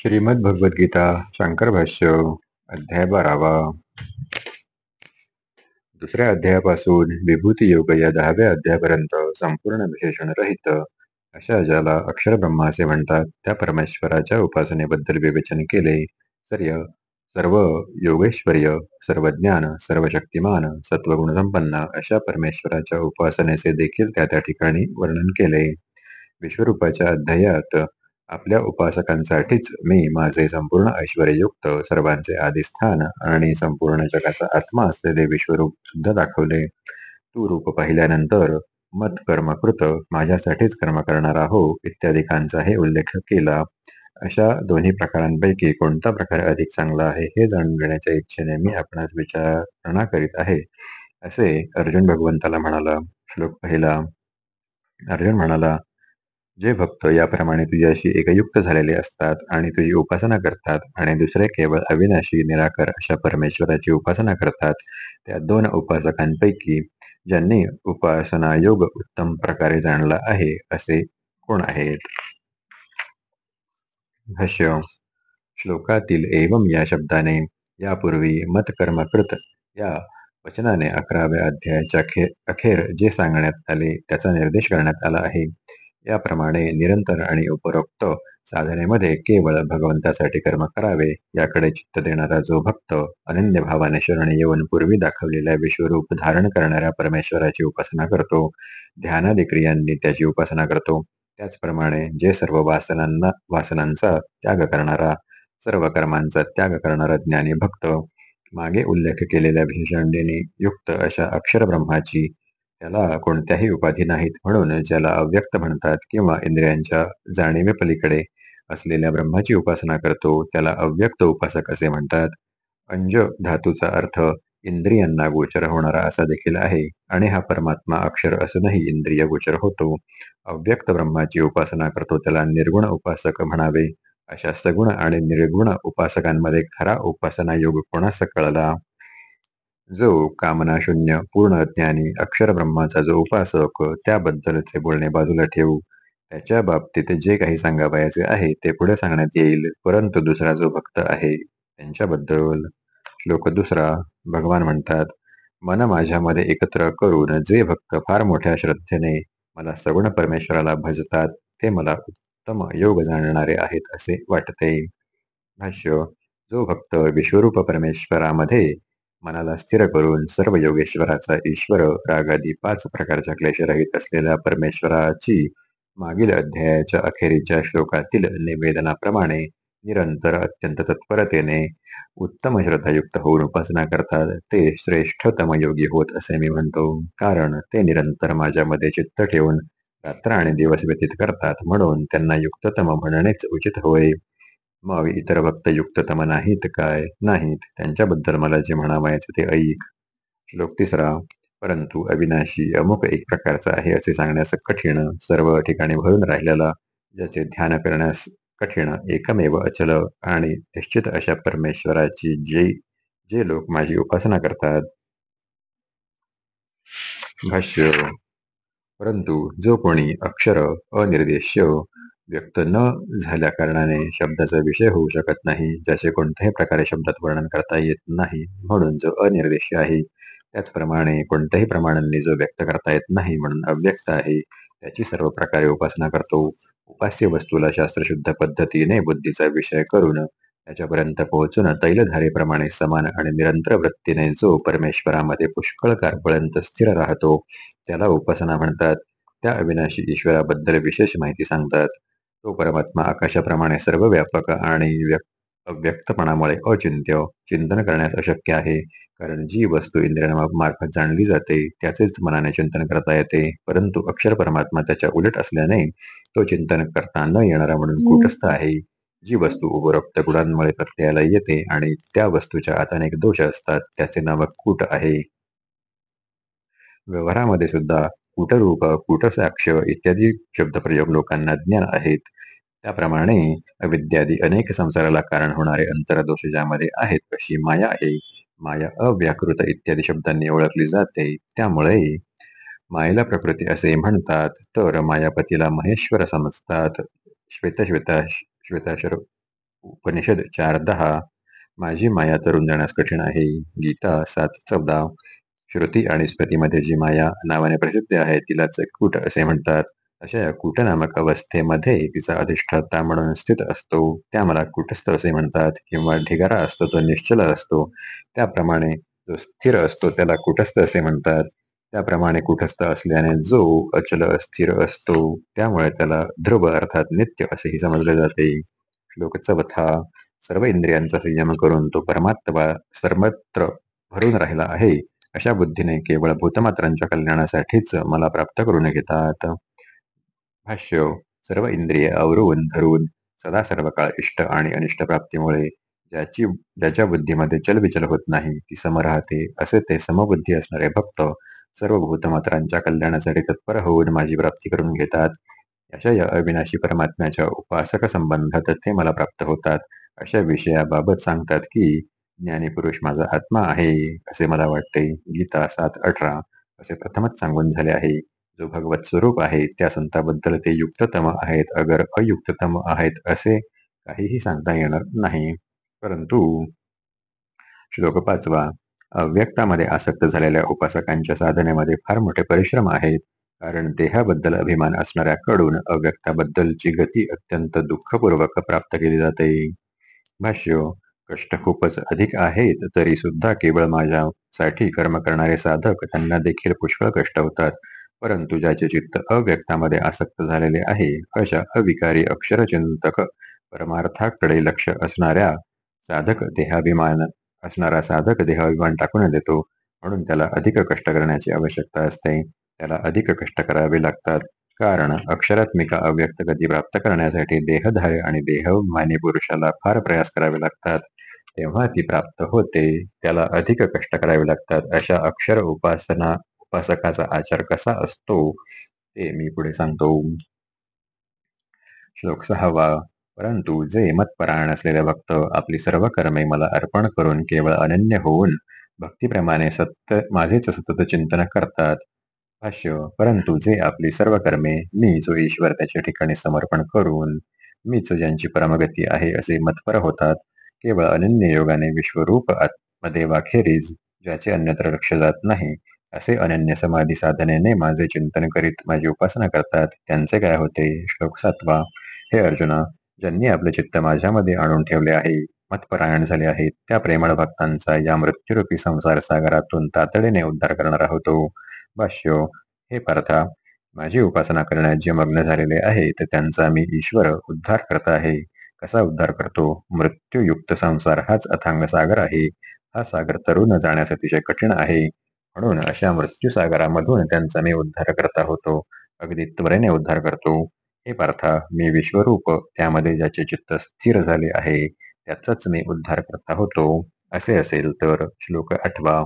श्रीमद्भगवद्गीता शंकर भाष्य अध्याय बारावा. दुसऱ्या अध्यायापासून विभूती योग या दहाव्या अध्यायापर्यंत संपूर्ण विशेषण रहित. अशा ज्याला अक्षर ब्रह्मा असे म्हणतात त्या परमेश्वराच्या उपासनेबद्दल विवेचन केले सर्य सर्व योगेश्वर्य सर्व ज्ञान सर्व शक्तिमान सत्वगुण संपन्न अशा परमेश्वराच्या उपासनेचे देखील त्या त्या ठिकाणी वर्णन केले. विश्वरूपाच्या अध्यायात आपल्या उपासकांसाठीच मी माझे संपूर्ण ऐश्वर्ययुक्त सर्वांचे आदिस्थान आणि संपूर्ण जगाचा आत्मा असलेले विश्वरूप सुद्धा दाखवले. तू रूप पाहिल्यानंतर मत कर्मकृत माझ्यासाठीच कर्म करणार हो इत्यादिकांचाही उल्लेख केला. अशा दोन्ही प्रकारांपैकी कोणता प्रकार अधिक चांगला आहे हे जाणून घेण्याच्या इच्छेने मी आपणास विचारणा करीत आहे असे अर्जुन भगवंताला म्हणाला. श्लोक पहिला. अर्जुन म्हणाला जे भक्त याप्रमाणे तुझ्याशी एकयुक्त झालेले असतात आणि तुझी उपासना करतात आणि दुसरे केवळ अविनाशी निराकर अशा परमेश्वराची उपासना करतात त्या दोन उपासकांपैकी ज्यांनी उपासना योग उत्तम प्रकारे जाणला आहे असे कोण आहेत? भाष्य श्लोकातील एवम या शब्दाने यापूर्वी मतकर्मकृत या वचनाने अकराव्या अध्यायाच्या अखेर जे सांगण्यात आले त्याचा निर्देश करण्यात आला आहे. याप्रमाणे निरंतर आणि उपरोक्त साधनेमध्ये केवळ भगवंतासाठी कर्म करावे याकडे चित्त देणारा जो भक्त अनन्य भावाने शरण येऊन पूर्वी दाखवलेल्या विश्वरूप धारण करणाऱ्या परमेश्वराची उपासना करतो ध्यानादी क्रियांनी त्याची उपासना करतो. त्याचप्रमाणे जे सर्व वासनांना वासनांचा त्याग करणारा सर्व कर्मांचा त्याग करणारा ज्ञानी भक्त मागे उल्लेख केलेल्या विशेषणेने युक्त अशा अक्षर ब्रह्माची त्याला कोणत्याही उपाधी नाहीत म्हणून ज्याला अव्यक्त म्हणतात किंवा इंद्रियांच्या जाणीवे पलीकडे असलेल्या ब्रह्माची उपासना करतो त्याला अव्यक्त उपासक असे म्हणतात. अंज धातूचा अर्थ इंद्रियांना गोचर होणारा असा देखील आहे. आणि हा परमात्मा अक्षर असूनही इंद्रिय गोचर होतो. अव्यक्त ब्रह्माची उपासना करतो त्याला निर्गुण उपासक म्हणावे. अशा सगुण आणि निर्गुण उपासकांमध्ये खरा उपासना योग कोणास कळला? जो कामनाशून्य पूर्ण ज्ञानी अक्षर ब्रह्माचा जो उपासक त्याबद्दलचे बोलणे बाजूला ठेवू. त्याच्या बाबतीत जे काही सांगावयाचे आहे ते पुढे सांगण्यात येईल. परंतु दुसरा जो भक्त आहे त्यांच्याबद्दल श्लोक दुसरा भगवान म्हणतात मन माझ्यामध्ये एकत्र करून जे भक्त फार मोठ्या श्रद्धेने मला सगुण परमेश्वराला भजतात ते मला उत्तम योग जाणणारे आहेत असे वाटते. भाष्य जो भक्त विश्वरूप परमेश्वरामध्ये मनाला स्थिर करून सर्व योगेश्वराचा ईश्वर रागादी पाच प्रकारच्या क्लेशरहित असलेल्या परमेश्वराची मागील अध्यायाच्या अखेरीच्या श्लोकातील निवेदनाप्रमाणे निरंतर अत्यंत तत्परतेने उत्तम श्रद्धायुक्त होऊन उपासना करतात. ते श्रेष्ठतम योगी होत असे मी म्हणतो. कारण ते निरंतर माझ्यामध्ये चित्त ठेवून रात्र आणि दिवस व्यतीत करतात. म्हणून त्यांना युक्ततम म्हणणेच उचित होय. मग इतर भक्त युक्ततम नाहीत काय? नाहीत. त्यांच्याबद्दल मला जे म्हणावायचे ते ऐक. श्लोक तिसरा. परंतु अविनाशी अमुक एक प्रकारचा आहे असे सांगण्यास कठीण. सर्व ठिकाणी भरून राहिलेला ज्याचे ध्यान करण्यास कठीण एकमेव अचल आणि निश्चित अशा परमेश्वराची जे जे लोक माझी उपासना करतात. भाष्य. परंतु जो कोणी अक्षर अनिर्देश्य व्यक्त न झाल्या कारणाने शब्दाचा विषय होऊ शकत नाही. ज्याचे कोणत्याही प्रकारे शब्दात वर्णन करता येत नाही म्हणून जो अनिर्देश आहे त्याचप्रमाणे कोणत्याही प्रमाणांनी जो व्यक्त करता येत नाही म्हणून अव्यक्त आहे त्याची सर्व प्रकारे उपासना करतो. उपास्य वस्तूला शास्त्रशुद्ध पद्धतीने बुद्धीचा विषय करून त्याच्यापर्यंत पोहोचून तैलधारेप्रमाणे समान आणि निरंतर वृत्तीने जो परमेश्वरामध्ये पुष्कळ काळपर्यंत स्थिर राहतो त्याला उपासना म्हणतात. त्या अविनाशी ईश्वराबद्दल विशेष माहिती सांगतात. तो परमात्मा आकाशाप्रमाणे सर्व व्यापक आणि अव्यक्तपणामुळे अचिंत्य चिंतन करण्यास अशक्य आहे. कारण जी वस्तू इंद्रियांमार्फत जाणली जाते त्याचेच मनाने चिंतन करता येते. परंतु अक्षर परमात्मा त्याच्या उलट असल्याने तो चिंतन करता न येणारा म्हणून कुटस्थ आहे. जी वस्तू उपरोक्त गुणांमुळे प्रत्ययाला येते आणि त्या वस्तूच्या आत अनेक दोष असतात त्याचे नाव कूट आहे. व्यवहारामध्ये सुद्धा कूटरूप कूटसाक्ष इत्यादी शब्दप्रयोग लोकांना ज्ञान आहेत. त्याप्रमाणे अविद्यादी अनेक संसाराला कारण होणारे अंतरदोष ज्यामध्ये आहेत अशी माया आहे माया अव्याकृत इत्यादी शब्दांनी ओळखली जाते. त्यामुळे मायेला प्रकृती असे म्हणतात तर मायापतीला महेश्वर समजतात. श्वेता श्वेता श्वेताशर उपनिषद चार दहा माझी माया तरुण जाण्यास कठीण आहे. गीता सात चौदा श्रुती आणि स्मृतीमध्ये जी माया नावाने प्रसिद्ध आहे तिलाच कूट असे म्हणतात. अशा या कूट नामक अवस्थेमध्ये तिचा अधिष्ठाता म्हणून स्थित असतो त्या मला कुटस्थ असे म्हणतात किंवा ढिगारा असतो तो निश्चल असतो. त्याप्रमाणे जो स्थिर असतो त्याला कुटस्थ असे म्हणतात. त्याप्रमाणे कुटस्थ असल्याने जो अचल स्थिर असतो त्यामुळे त्याला ध्रुव अर्थात नित्य असेही समजले जाते. श्लोक चवथा सर्व इंद्रियांचा संयम करून तो परमात्मा सर्वत्र भरून राहिला आहे. अशा बुद्धीने केवळ भूतमात्रांच्या कल्याणासाठीच मला प्राप्त करून घेतात. भाष्य सर्व इंद्रिय अवरून धरून सदा सर्व काळ इष्ट आणि अनिष्ट प्राप्तीमुळे ज्याची ज्याच्या बुद्धीमध्ये चलविचल होत नाही ती सम राहते. असे ते समबुद्धी असणारे भक्त सर्व भूतमात्रांच्या कल्याणासाठी तत्पर होऊन माझी प्राप्ती करून घेतात. अशा या अविनाशी परमात्म्याच्या उपासक संबंधात ते मला प्राप्त होतात. अशा विषयाबाबत सांगतात की ज्ञानी पुरुष माझा आत्मा आहे असे मला वाटते. गीता सात अठरा असे प्रथमच सांगून झाले आहे. जो भगवत स्वरूप आहे त्या संताबद्दल ते युक्ततम आहेत. अगर अयुक्ततम आहेत असे काहीही सांगता येणार नाही. परंतु श्लोक पाचवा अव्यक्तामध्ये आसक्त झालेल्या उपासकांच्या साधनेमध्ये फार मोठे परिश्रम आहेत. कारण देहाबद्दल अभिमान असणाऱ्याकडून अव्यक्ताबद्दलची गती अत्यंत दुःखपूर्वक प्राप्त केली जाते. भाष्य कष्ट खूपच अधिक आहेत तरी सुद्धा केवळ माझ्यासाठी कर्म करणारे साधक त्यांना देखील पुष्कळ कष्ट होतात. परंतु ज्याचे चित्त अव्यक्तामध्ये आसक्त झालेले आहे अशा अविकारी अक्षरचिंतक परमार्थाकडे लक्ष असणाऱ्या साधक देहाभिमान असणारा साधक देहाभिमान टाकून देतो. म्हणून त्याला अधिक कष्ट करण्याची आवश्यकता असते. त्याला अधिक कष्ट करावे लागतात. कारण अक्षरात्मिका अव्यक्त गती प्राप्त करण्यासाठी देहधारे आणि देहमानी पुरुषाला फार प्रयास करावे लागतात. तेव्हा ती प्राप्त होते. त्याला अधिक कष्ट करावे लागतात. अशा अक्षर उपासना उपासकाचा आचार कसा असतो ते मी पुढे सांगतो. श्लोक सहावा. परंतु जे मतपरायण असलेले भक्त आपली सर्व कर्मे मला अर्पण करून केवळ अनन्य होऊन भक्तीप्रमाणे सत्य माझेच सतत चिंतन करतात. भाष्य. परंतु जे आपली सर्व कर्मे मी जो ईश्वर त्याच्या ठिकाणी समर्पण करून मीच ज्यांची परमगती आहे असे मतपर होतात केवळ अनन्य योगाने विश्वरूप आत्मदेवाखेरीज ज्याचे अन्यत्र लक्ष जात नाही असे अनन्य समाधी साधनेने माझे चिंतन करीत माझी उपासना करतात. त्यांचे काय होते? श्लोक सातवा. हे अर्जुना ज्यांनी आपले चित्त माझ्यामध्ये आणून ठेवले आहे मतपरायण झाले आहेत त्या प्रेमळ भक्तांचा या मृत्यूरूपी संसार सागरातून तातडीने उद्धार करणारा होतो भाष्य हे पार्था माझी उपासना करण्यात जे मग्न झालेले आहे तर त्यांचा मी ईश्वर उद्धार करता आहे. कसा उद्धार करतो? मृत्यूयुक्त संसार हाच अथांग सागर आहे. हा सागर तरुण जाण्यास अतिशय कठीण आहे. म्हणून अशा मृत्यूसागरामधून त्यांचा मी उद्धार करता होतो. अगदी त्वरेने उद्धार करतो. हे पार्था मी विश्वरूप त्यामध्ये ज्याचे चित्त स्थिर झाले आहे त्याचाच मी उद्धार करता होतो. असे असेल तर श्लोक आठवा.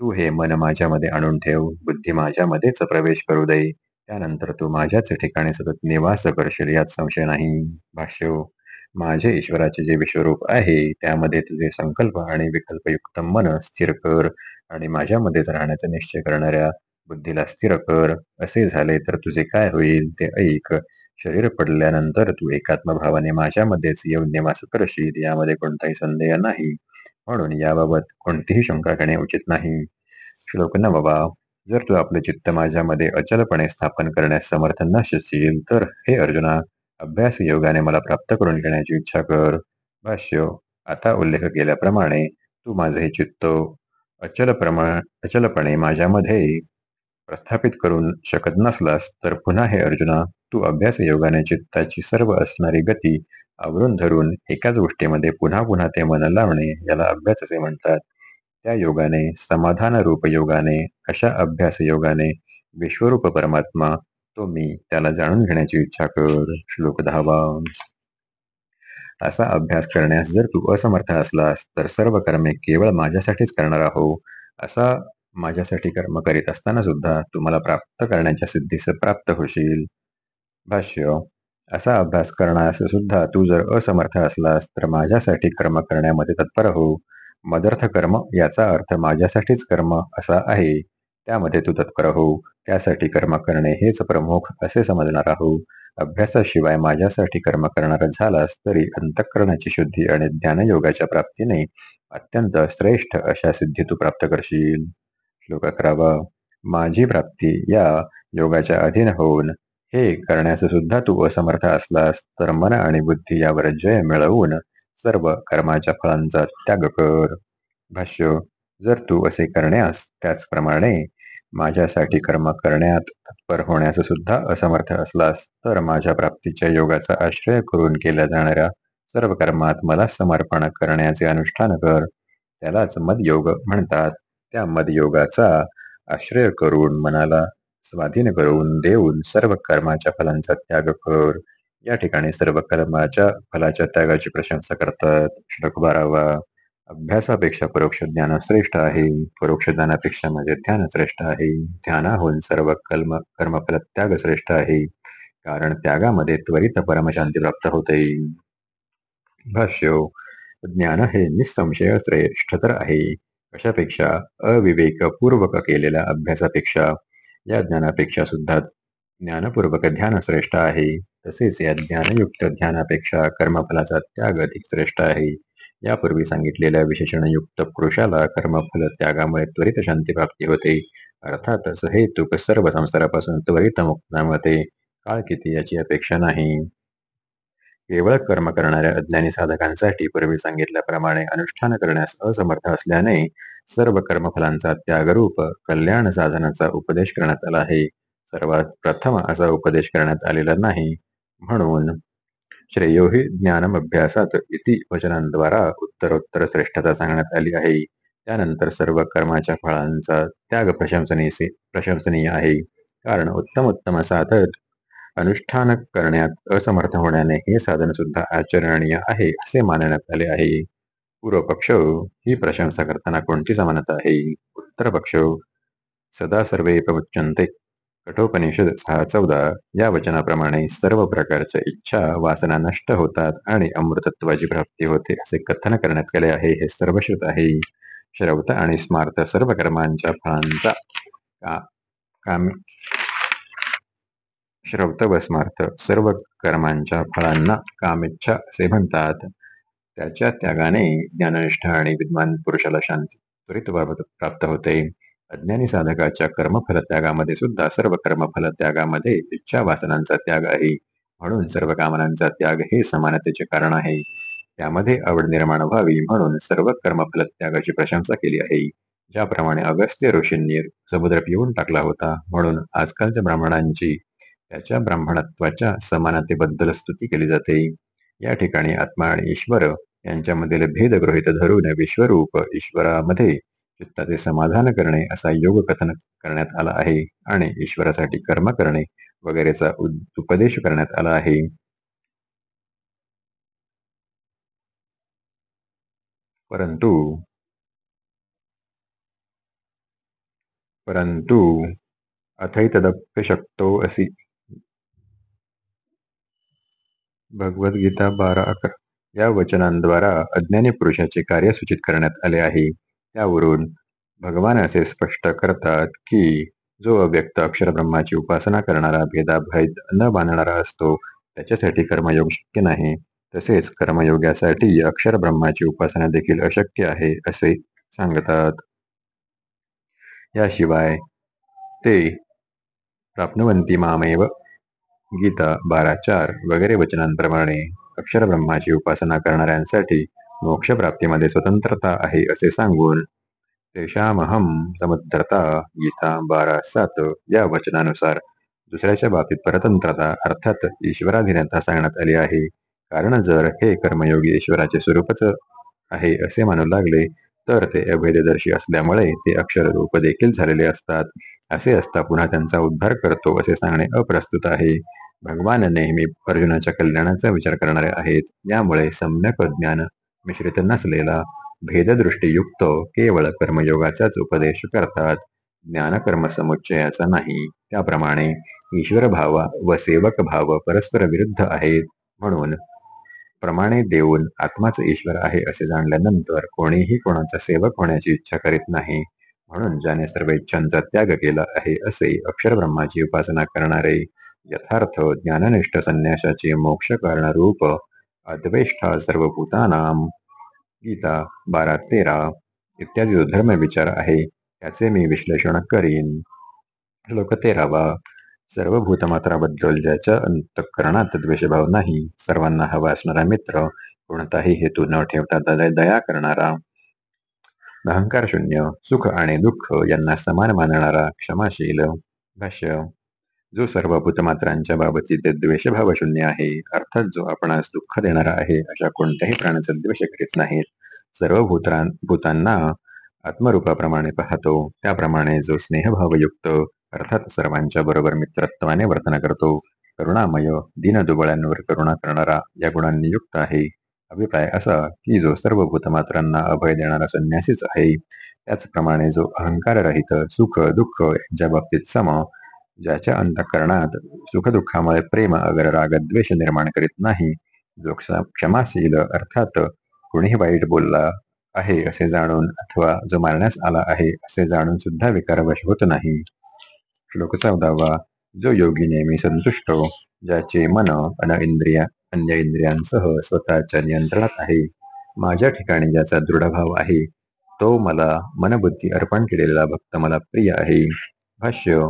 तू हे मन माझ्यामध्ये आणून ठेव बुद्धी माझ्यामध्येच प्रवेश करू दे. त्यानंतर तू माझ्याच ठिकाणी सतत निवास करशील यात संशय नाही. भाष्य माझे ईश्वराचे जे विश्वरूप आहे त्यामध्ये तुझे संकल्प आणि विकल्पयुक्त मन स्थिर कर आणि माझ्यामध्येच राहण्याचा निश्चय करणाऱ्या बुद्धीला स्थिर कर. असे झाले तर तुझे काय होईल ते ऐक. शरीर पडल्यानंतर तू एकात्म भावाने माझ्यामध्येच येऊन निवास करशील यामध्ये कोणताही संदेह नाही. म्हणून याबाबत कोणतीही शंका घेणे उचित नाही. श्लोक न बाबा जर तू आपले चित्त माझ्यामध्ये अचलपणे स्थापन करण्यास समर्थ नसशील तर हे अर्जुना अभ्यास योगाने मला प्राप्त करून घेण्याची इच्छा कर. भाष्य आता उल्लेख केल्याप्रमाणे तू माझे हे चित्त अचल अचलपणे माझ्यामध्ये प्रस्थापित करून शकत नसलास तर पुन्हा हे अर्जुना तू अभ्यास योगाने चित्ताची सर्व असणारी गती आवरून धरून एकाच गोष्टीमध्ये पुन्हा पुन्हा ते मन लावणे याला अभ्यास असे म्हणतात. त्या योगाने समाधान रूप योगाने अशा अभ्यास योगाने विश्वरूप परमात्मा तो मी. त्याला जाणून घेण्याची इच्छा कर श्लोक दहावा. असा अभ्यास करण्यास जर तू असमर्थ असलास तर सर्व कर्मे केवळ माझ्यासाठीच करणार आहो. असा माझ्यासाठी कर्म करीत असताना सुद्धा तुम्हाला प्राप्त करण्याच्या सिद्धीस प्राप्त होशील. भाष्य. असा अभ्यास करण्यास सुद्धा तू जर असमर्थ असलास तर माझ्यासाठी कर्म करण्यामध्ये तत्पर हो मदर्थ कर्म याचा अर्थ माझ्यासाठीच कर्म असा आहे. त्यामध्ये तू तत्पर हो त्यासाठी कर्म करणे हेच प्रमुख असे समजणार आहोत अभ्यासाशिवाय माझ्यासाठी कर्म करणारा झालास तरी अंतःकरणाची शुद्धी आणि ज्ञानयोगाच्या प्राप्तीने अत्यंत श्रेष्ठ अशा सिद्धी तू प्राप्त करशील. श्लोक अकरावा. माझी प्राप्ती या योगाच्या अधीन होऊन हे करण्यास सुद्धा तू असमर्थ असलास तर मन आणि बुद्धी यावर जय मिळवून सर्व कर्माच्या फळांचा त्याग कर. भाष्य. जर तू असे करण्यास त्याचप्रमाणे माझ्यासाठी कर्म करण्यात तत्पर होण्यास सुद्धा असमर्थ असलास तर माझ्या प्राप्तीच्या योगाचा आश्रय करून केल्या जाणाऱ्या सर्व कर्मात मला समर्पण करण्याचे अनुष्ठान कर. त्यालाच मदयोग म्हणतात. त्या मदयोगाचा आश्रय करून मनाला स्वाधीन करून देऊन सर्व कर्माच्या फलांचा त्याग कर. या ठिकाणी सर्व कर्माच्या फलाच्या त्यागाची प्रशंसा करतात. श्लोक बारावा अभ्यासापेक्षा परोक्ष ज्ञान श्रेष्ठ आहे. परोक्ष ज्ञानापेक्षा म्हणजे ध्यान श्रेष्ठ आहे. ध्यानाहून सर्व कर्म कर्मफल त्याग श्रेष्ठ आहे. कारण त्यागामध्ये त्वरित परमशांती प्राप्त होते. भाष्य ज्ञान हे निसंशय श्रेष्ठतर आहे. कशापेक्षा? अविवेकपूर्वक केलेल्या अभ्यासापेक्षा. या ज्ञानापेक्षा सुद्धा ज्ञानपूर्वक ध्यान श्रेष्ठ आहे. तसेच या ज्ञानयुक्त ध्यानापेक्षा कर्मफलाचा त्याग अधिक श्रेष्ठ आहे. यापूर्वी सांगितलेल्या विशेषणयुक्त पुरुषाला कर्मफल त्यागामुळे त्वरित शांती प्राप्ती होते हे तुक सर्व संसारापासून त्वरित मुक्ता काळ किती याची अपेक्षा नाही. केवळ कर्म करणाऱ्या अज्ञानी साधकांसाठी पूर्वी सांगितल्याप्रमाणे अनुष्ठान करण्यास असमर्थ असल्याने सर्व कर्मफलांचा त्यागरूप कल्याण साधनाचा उपदेश करण्यात आला आहे. सर्वात प्रथम असा उपदेश करण्यात आलेला नाही. म्हणून श्रेयो हि अभ्यासात इति वचनांद्वारा उत्तरोत्तर श्रेष्ठता सांगण्यात आली आहे. त्यानंतर सर्व कर्माच्या फळांचा त्याग प्रशंसनीय प्रशंसनीय आहे. कारण उत्तम उत्तम साधक अनुष्ठान करण्यात असमर्थ होण्याने हे साधन सुद्धा आचरणीय आहे असे मानण्यात आले आहे. पूर्व पक्ष ही प्रशंसा करताना कोणती समानता आहे? उत्तर पक्ष सदा सर्वे प्रवचनते कठोपनिषद सहा चौदा या वचनाप्रमाणे सर्व प्रकारच्या इच्छा वासना नष्ट होतात आणि अमृतत्वाची प्राप्ती होते असे कथन करण्यात आले आहे. हे सर्वश्रुत आहे. श्रवत आणि स्मार्त सर्व कर्मांच्या फळांचा का, काम श्रवत व स्मार्थ सर्व कर्मांच्या फळांना कामेच्छा असे म्हणतात. त्याच्या त्यागाने ज्ञाननिष्ठ आणि विद्वान पुरुषाला शांती त्वरित प्राप्त होते. अज्ञानी साधकाच्या कर्मफल त्यागामध्ये सुद्धा सर्व कर्मफल त्यागामध्ये इच्छा वासनांचा त्याग आहे. म्हणून सर्व कामनांचा त्याग हे समानतेचे कारण आहे. त्यामध्ये आवड निर्माण व्हावी म्हणून सर्व कर्मफल त्यागाची प्रशंसा केली आहे. ज्याप्रमाणे अगस्त्य ऋषींनी समुद्र पिऊन टाकला होता. म्हणून आजकालच्या ब्राह्मणांची त्याच्या ब्राह्मणत्वाच्या समानतेबद्दल स्तुती केली जाते. या ठिकाणी आत्मा आणि ईश्वर यांच्यामधील भेद गृहित धरून विश्वरूप ईश्वरामध्ये चित्ताचे समाधान करणे असा योग कथन करण्यात आला आहे आणि ईश्वरासाठी कर्म करणे वगैरेचा उपदेश करण्यात आला आहे. परंतु परंतु शक्तो असी भगवद्गीता बारा अकरा या वचनांद्वारा अज्ञानी पुरुषाचे कार्य सूचित करण्यात आले आहे. त्यावरून भगवान असे स्पष्ट करतात की जो अव्यक्त अक्षर ब्रह्माची उपासना करणारा भेदाभेद न बांधणारा असतो त्याच्यासाठी कर्मयोग शक्य नाही. तसेच कर्मयोगासाठी अक्षर ब्रह्माची उपासना देखील अशक्य आहे असे सांगतात. याशिवाय ते प्राप्नुवंती मामेव. गीता बारा चार वगैरे वचनांप्रमाणे अक्षर ब्रह्माची उपासना करणाऱ्यांसाठी मोक्षप्राप्तीमध्ये स्वतंत्रता आहे असे सांगून तेषामहम समुद्रता गीता बारा सात या वचनानुसार दुसऱ्याच्या बाबतीत परतंत्रता अर्थात ईश्वराधीनता सांगण्यात आली आहे. कारण जर हे कर्मयोगी ईश्वराचे स्वरूपच आहे असे मानू लागले तर ते अभेददर्शी असल्यामुळे ते अक्षर रूप देखील झालेले असतात. असे असता पुन्हा त्यांचा उद्धार करतो असे सांगणे अप्रस्तुत आहे. भगवान नेहमी अर्जुनाच्या कल्याणाचा विचार करणारे आहेत. यामुळे सम्यक ज्ञान मिश्रित नसलेला भेददृष्टीयुक्त केवळ कर्मयोगाचाच उपदेश करतात ज्ञानकर्म समुच्चयाचा नाही. त्याप्रमाणे ईश्वर भाव व सेवक भाव परस्पर विरुद्ध आहेत म्हणून प्रमाणे देऊन आत्माच ईश्वर आहे असे जाणल्यानंतर कोणीही कोणाचा सेवक होण्याची इच्छा करीत नाही म्हणून ज्याने सर्व इच्छांचा त्याग केला आहे असे अक्षर ब्रह्माची उपासना करणारे यथार्थ ज्ञाननिष्ठ संन्यासाचे मोक्ष रूप अद्वेष्टा सर्व भूतानाम गीता बारा तेरा इत्यादी जो धर्म विचार आहे त्याचे मी विश्लेषण करीन. श्लोक तेरावा सर्व भूतमात्राबद्दल ज्याच्या अंतकरणात द्वेषभाव नाही सर्वांना हवा असणारा मित्र कोणताही हेतू न ठेवता दया करणारा. अहंकार शून्य सुख आणि दुःख यांना समान मानणारा क्षमाशील भाष्य. जो सर्व भूतमात्रांच्या बाबतीत द्वेषभाव शून्य आहे अर्थात जो आपणास दुःख देणारा आहे अशा कोणत्याही प्राण्याचा द्वेष करीत नाहीत. सर्व भूतां भूतांना आत्मरूपाप्रमाणे पाहतो. त्याप्रमाणे जो स्नेहभावयुक्त अर्थात सर्वांच्या बरोबर मित्रत्वाने वर्तन करतो करुणामय दीनदुबळ्यांवर करुणा करणारा या गुणांनी युक्त आहे. अभिप्राय असा की जो सर्व भूतमात्रांना अभय देणारा संन्यासीच आहे त्याचप्रमाणे जो अहंकार रहित सुख दुःख यांच्या बाबतीत सम ज्याच्या अंतकरणात सुखदुःखामुळे प्रेम अगर रागद्वेष निर्माण करीत नाही जो क्षमाशील अर्थात कोणीही वाईट बोलला आहे असे जाणून अथवा जो मारण्यास आला आहे असे जाणून सुद्धा विकारवश होत नाही. श्लोक चौदावा. जो योगी नेहमी संतुष्ट ज्याचे मन अन इंद्रिया अन्य इंद्रियांसह स्वतःच्या नियंत्रणात आहे माझ्या ठिकाणी ज्याचा दृढभाव आहे तो मला मनबुद्धी अर्पण केलेला भक्त मला प्रिय आहे. भाष्य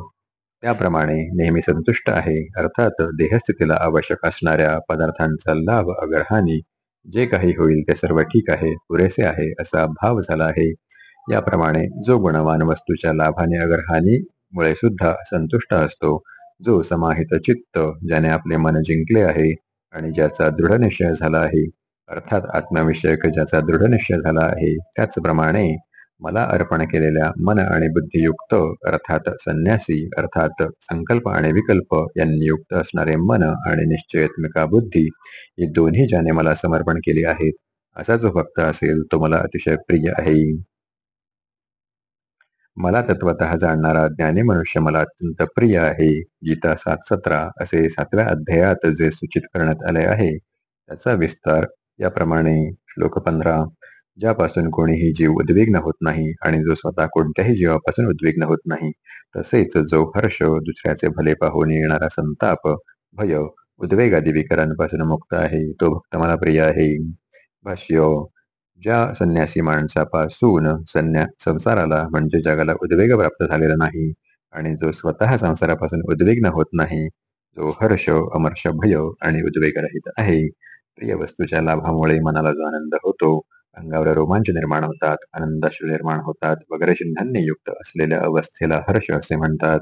त्याप्रमाणे नेहमी संतुष्ट आहे. अर्थात देहस्थितीला आवश्यक असणाऱ्या पदार्थांचा लाभ अग्रहानी जे काही होईल ते सर्व ठीक आहे पुरेसे आहे असा भाव झाला आहे. याप्रमाणे जो गुणवान वस्तूच्या लाभाने अग्रहानी मुळे सुद्धा संतुष्ट असतो जो समाहित चित्त ज्याने आपले मन जिंकले आहे आणि ज्याचा दृढ निश्चय झाला आहे अर्थात आत्मविषयक ज्याचा दृढ निश्चय झाला आहे त्याचप्रमाणे मला अर्पण केलेल्या मन आणि बुद्धियुक्त अर्थात संन्यासी अर्थात संकल्प आणि विकल्प यांनी युक्त असणारे मन आणि निश्चयात्मिका बुद्धी ही दोन्ही ज्याने मला समर्पण केली आहेत असा जो भक्त असेल तो मला अतिशय प्रिय आहे. मला तत्वत जाणणारा ज्ञानी मनुष्य मला अत्यंत प्रिय आहे. गीता सात सतरा असे सातव्या अध्यायात जे सूचित करण्यात आले आहे त्याचा विस्तार याप्रमाणे श्लोक पंधरा. ज्यापासून कोणीही जीव उद्विग्न होत नाही आणि जो स्वतः कोणत्याही जीवापासून उद्विग्न होत नाही तसेच जो हर्ष दुसऱ्याचे भले पाहून येणारा संताप भय उद्वेग आदी विकारांपासून मुक्त आहे तो भक्त मला प्रिय आहे. भाष्य ज्या संन्यासी माणसापासून संन्या संसाराला म्हणजे जगाला उद्वेग प्राप्त झालेला नाही आणि जो स्वतः संसारापासून उद्विग्न होत नाही जो हर्ष अमर्ष भय आणि उद्वेगरहित आहे प्रिय वस्तूच्या लाभामुळे मनाला जो आनंद होतो अंगावर रोमांच निर्माण होतात आनंदाश्रू निर्माण होतात वगैरे चिन्हांनी युक्त असलेल्या अवस्थेला हर्ष असे म्हणतात.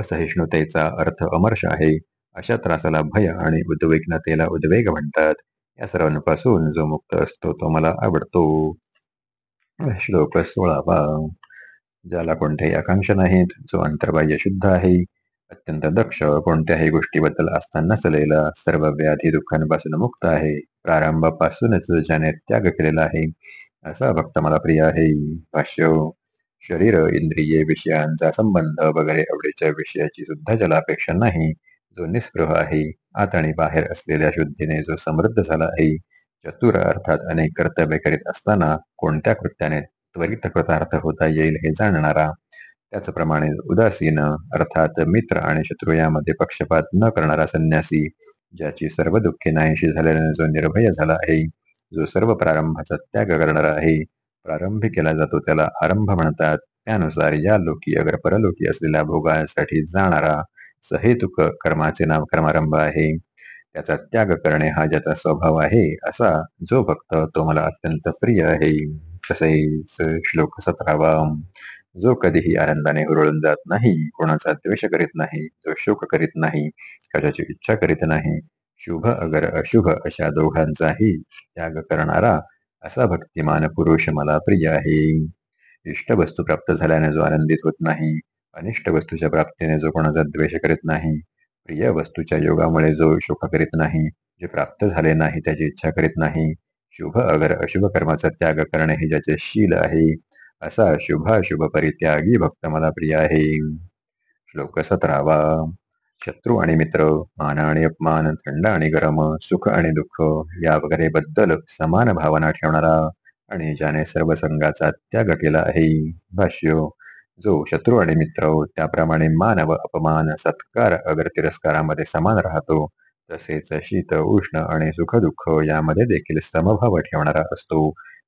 असहिष्णुतेचा अर्थ अमर्ष आहे अशा त्रासाला भय आणि उद्विग्नतेला उद्वेग म्हणतात. या सर्वांपासून जो मुक्त असतो तो मला आवडतो. श्लोक सोळावा. ज्याला कोणत्याही आकांक्षा नाहीत जो अंतर्बाह्य शुद्ध आहे अत्यंत दक्ष कोणत्याही गोष्टीबद्दल आस्था नसलेला सर्व व्याधी दुःखांपासून मुक्त आहे. प्रारंभापासूनच ज्याने त्याग केलेला आहे असा भक्त मला प्रिय आहे. भाष्य शरीर इंद्रिये विषयांचा संबंध वगैरे आवडीच्या विषयाची सुद्धा ज्याला अपेक्षा नाही जो निस्पृह आहे. आत आणि बाहेर असलेल्या शुद्धीने जो समृद्ध झाला आहे. चतुर अर्थात अनेक कर्तव्य करीत असताना कोणत्या कृत्याने त्वरित कृतार्थ होता येईल हे जाणणारा त्याचप्रमाणे उदासीन अर्थात मित्र आणि शत्रू यामध्ये पक्षपात न करणारा संन्यासी ज्याची सर्व दुःखे नाहीशी झाल्याने जो निर्भय झाला आहे जो सर्व प्रारंभाचा त्याग करणारा आहे प्रारंभी केला जातो त्याला आरंभ म्हणतात. त्यानुसार या लोकी अगर परलोकी असलेल्या भोगासाठी जाणारा सहेतुक कर्माचे नाव कर्मारंभ आहे. त्याचा त्याग करणे हा ज्याचा स्वभाव आहे असा जो भक्त तो मला अत्यंत प्रिय आहे. तसेच श्लोक सतरावा. जो कधीही आनंदाने हुरळून जात नाही कोणाचा द्वेष करीत नाही जो शोक करीत नाही कशाची इच्छा करीत नाही शुभ अगर अशुभ अशा दोघांचाही त्याग करणारा असा भक्तिमान पुरुष मला प्रिय आहे. इष्ट वस्तू प्राप्त झाल्याने जो आनंदित होत नाही अनिष्ट वस्तूच्या प्राप्तीने जो कोणाचा द्वेष करीत नाही प्रिय वस्तूच्या योगामुळे जो शोक करीत नाही जे प्राप्त झाले नाही त्याची इच्छा करीत नाही शुभ अगर अशुभ कर्माचा त्याग करणे हे ज्याचे शील आहे असा शुभाशुभ परित्यागी भक्त मला प्रिय आहे श्लोक सतरावा. शत्रू आणि मित्र मान आणि अपमान थंड आणि गरम सुख आणि दुःख या वगैरे बद्दल समान भावना ठेवणारा आणि ज्याने सर्व संघाचा त्याग केला आहे. भाष्य जो शत्रू आणि मित्र त्याप्रमाणे मान व अपमान सत्कार अगर तिरस्कारामध्ये समान राहतो तसेच शीत उष्ण आणि सुखदुःख यामध्ये देखील समभाव ठेवणारा असतो.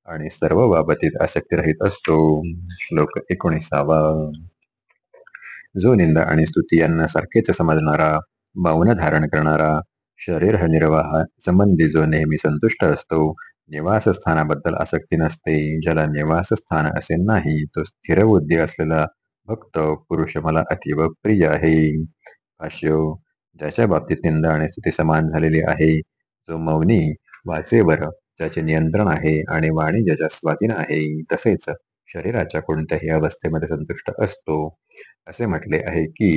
आणि सर्व बाबतीत आसक्तीरहित असतो. श्लोक एकोणीसावा. जो निंदा आणि स्तुती यांना सारखेच समजणारा मौन धारण करणारा शरीर निर्वाह संबंधी जो नेहमी संतुष्ट असतो निवासस्थानाबद्दल आसक्ती नसते. ज्याला निवासस्थान असे नाही तो स्थिर बुद्धी असलेला भक्त पुरुष मला अतिव प्रिय आहे. भाष्य ज्याच्या बाबतीत निंदा आणि स्तुती समान झालेली आहे जो मौनी वाचेवर ज्याचे नियंत्रण आहे आणि वाणी ज्याच्या स्वाधीन आहे तसेच शरीराच्या कोणत्याही अवस्थेमध्ये संतुष्ट असतो. असे म्हटले आहे की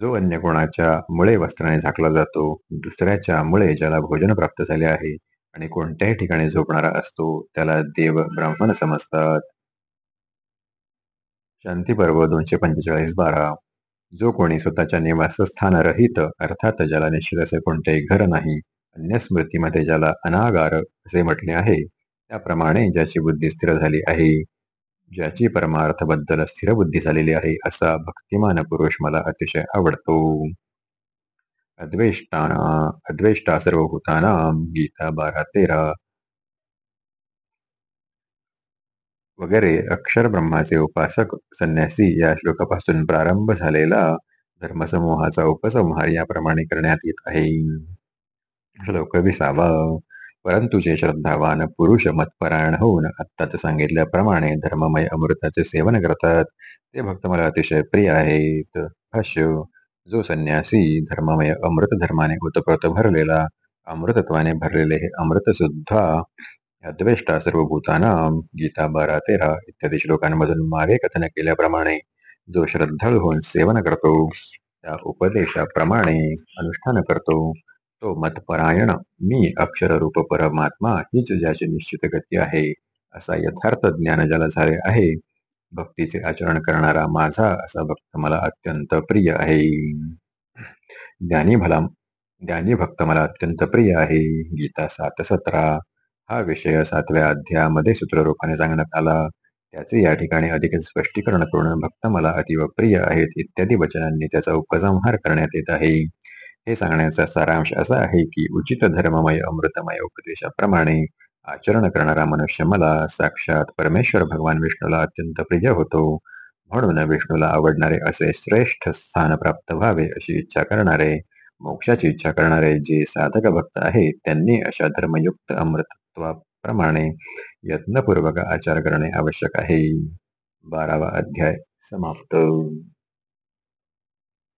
जो अन्य कोणाच्या मुळे वस्त्राने झाकला जातो दुसऱ्याच्या मुळे ज्याला भोजन प्राप्त झाले आहे आणि कोणत्याही ठिकाणी झोपणारा असतो त्याला देव ब्राह्मण समजतात. शांती पर्व दोनशे पंचेचाळीस बारा. जो कोणी स्वतःच्या निवासस्थान रहित अर्थात ज्याला निश्चित असे कोणतेही घर नाही अन्य स्मृतीमध्ये ज्याला अनागार असे म्हटले आहे त्याप्रमाणे ज्याची बुद्धी स्थिर झाली आहे ज्याची परमार्थबद्दल स्थिर बुद्धी झालेली आहे असा भक्तिमान पुरुष मला अतिशय आवडतो. अद्वेष्टाना अद्वेष्टा सर्वभूतानाम गीता बारा तेरा. वगैरे अक्षर ब्रह्माचे उपासक संन्यासी या श्लोकापासून प्रारंभ झालेला धर्मसमूहाचा उपसंहार याप्रमाणे करण्यात येत आहे. श्लोक विसावा. परंतु जे श्रद्धावान पुरुष मतपरायण होऊन आत्ताच सांगितल्याप्रमाणे धर्ममय अमृताचे सेवन करतात. ते भक्त मला अतिशय प्रिय आहेत. भाष्य जो संन्यासी धर्ममय अमृत धर्माने उत्प्रत भरलेला अमृतत्वाने भरलेले हे अमृत सुद्धा अद्वेष्टा सर्व भूताना गीता बारा तेरा इत्यादी श्लोकांमधून मागे कथन केल्याप्रमाणे जो श्रद्धाळू होऊन सेवन करतो त्या उपदेशाप्रमाणे अनुष्ठान करतो. तो मतपरायण मी अक्षर रूप परमात्मा हीच ज्याची निश्चित गती आहे असा यथार्थ ज्ञान ज्याला झाले आहे. भक्तीचे आचरण करणारा माझा असा भक्त मला अत्यंत प्रिय आहे. ज्ञानी भला ज्ञानी भक्त मला अत्यंत प्रिय आहे. गीता सात सतरा हा विषय सातव्या अध्यायामध्ये सूत्ररूपाने सांगण्यात आला. त्याचे या ठिकाणी अधिक स्पष्टीकरण करून भक्त मला अतिव प्रिय आहेत इत्यादी वचनांनी त्याचा उपसंहार करण्यात येत आहे. हे सांगण्याचा सारांश असा आहे की उचित धर्ममय अमृतमय उपदेशाप्रमाणे आचरण करणारा मनुष्य मला साक्षात परमेश्वर भगवान विष्णूला अत्यंत प्रिय होतो. म्हणून विष्णूला आवडणारे असे श्रेष्ठ स्थान प्राप्त व्हावे अशी इच्छा करणारे मोक्षाची इच्छा करणारे जे साधक भक्त आहेत त्यांनी अशा धर्मयुक्त अमृतत्वाप्रमाणे यत्नपूर्वक आचार करणे आवश्यक आहे. बारावा अध्याय समाप्त.